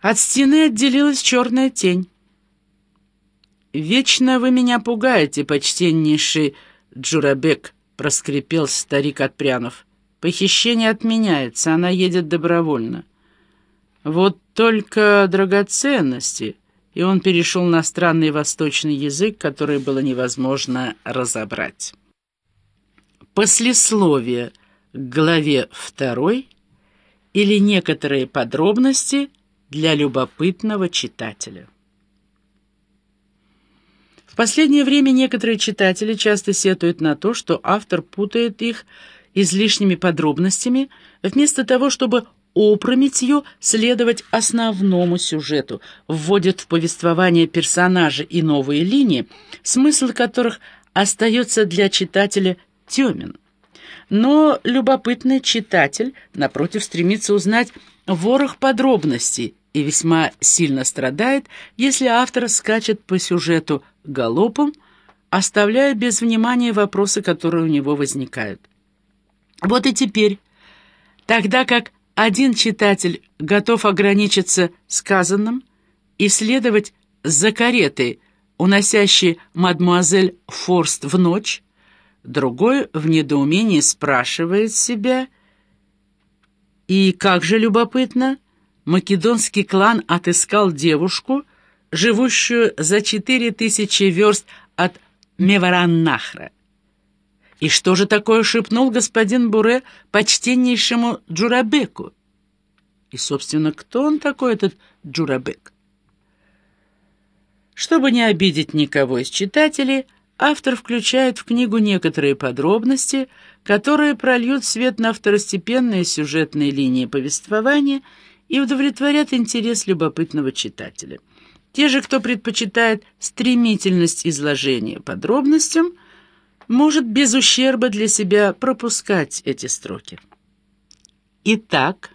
От стены отделилась черная тень. «Вечно вы меня пугаете, почтеннейший Джурабек», — проскрипел старик Отпрянов. «Похищение отменяется, она едет добровольно». «Вот только драгоценности...» И он перешел на странный восточный язык, который было невозможно разобрать. Послесловие к главе второй или некоторые подробности для любопытного читателя. В последнее время некоторые читатели часто сетуют на то, что автор путает их излишними подробностями, вместо того, чтобы опрометью следовать основному сюжету, вводит в повествование персонажи и новые линии, смысл которых остается для читателя темен. Но любопытный читатель, напротив, стремится узнать ворох подробностей и весьма сильно страдает, если автор скачет по сюжету галопом, оставляя без внимания вопросы, которые у него возникают. Вот и теперь, тогда как один читатель готов ограничиться сказанным и следовать за каретой, уносящей мадмуазель Форст в ночь, другой в недоумении спрашивает себя, и как же любопытно, македонский клан отыскал девушку, живущую за четыре тысячи верст от Мевараннахра. И что же такое шепнул господин Буре почтеннейшему Джурабеку? И, собственно, кто он такой, этот Джурабек? Чтобы не обидеть никого из читателей, автор включает в книгу некоторые подробности, которые прольют свет на второстепенные сюжетные линии повествования и удовлетворят интерес любопытного читателя. Те же, кто предпочитает стремительность изложения подробностям – может без ущерба для себя пропускать эти строки. Итак,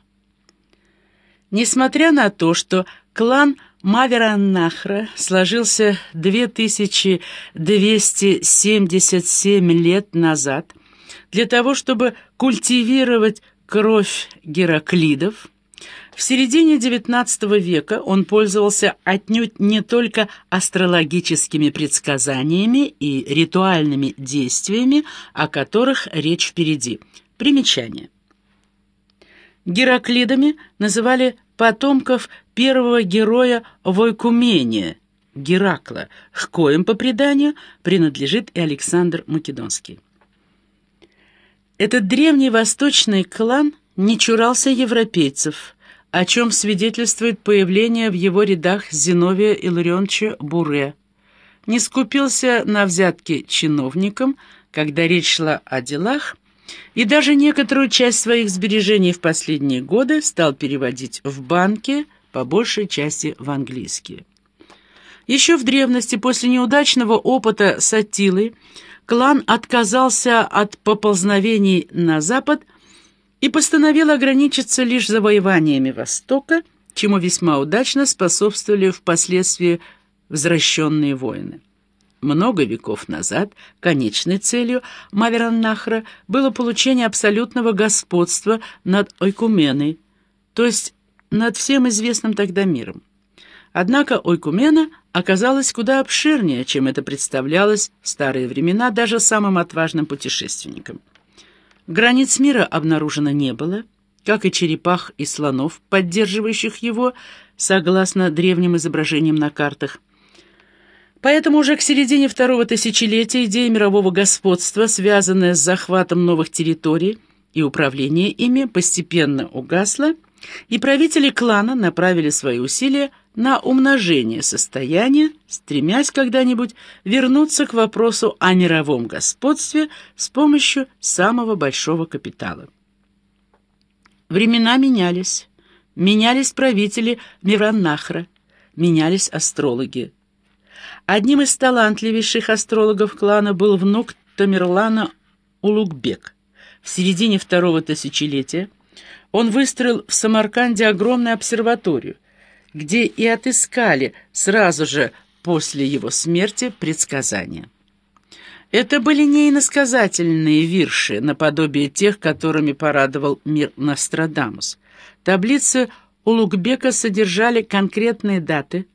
несмотря на то, что клан Мавераннахра сложился 2277 лет назад для того, чтобы культивировать кровь Гераклидов, в середине XIX века он пользовался отнюдь не только астрологическими предсказаниями и ритуальными действиями, о которых речь впереди. Примечание. Гераклидами называли потомков первого героя Войкумения, Геракла, к коим, по преданию, принадлежит и Александр Македонский. Этот древний восточный клан не чурался европейцев – о чем свидетельствует появление в его рядах Зиновия Илларионовича Буре. Не скупился на взятки чиновникам, когда речь шла о делах, и даже некоторую часть своих сбережений в последние годы стал переводить в банки, по большей части в английские. Еще в древности, после неудачного опыта с Аттилой, клан отказался от поползновений на запад – и постановил ограничиться лишь завоеваниями Востока, чему весьма удачно способствовали впоследствии возвращенные воины. Много веков назад конечной целью Мавераннахра было получение абсолютного господства над Ойкуменой, то есть над всем известным тогда миром. Однако Ойкумена оказалась куда обширнее, чем это представлялось в старые времена даже самым отважным путешественникам. Границ мира обнаружено не было, как и черепах и слонов, поддерживающих его, согласно древним изображениям на картах. Поэтому уже к середине второго тысячелетия идея мирового господства, связанная с захватом новых территорий и управлением ими, постепенно угасла, и правители клана направили свои усилия на умножение состояния, стремясь когда-нибудь вернуться к вопросу о мировом господстве с помощью самого большого капитала. Времена менялись. Менялись правители Мираннахра, менялись астрологи. Одним из талантливейших астрологов клана был внук Тамерлана Улугбек. В середине второго тысячелетия он выстроил в Самарканде огромную обсерваторию, где и отыскали сразу же после его смерти предсказания. Это были не иносказательные вирши, наподобие тех, которыми порадовал мир Нострадамус. Таблицы Улугбека содержали конкретные даты,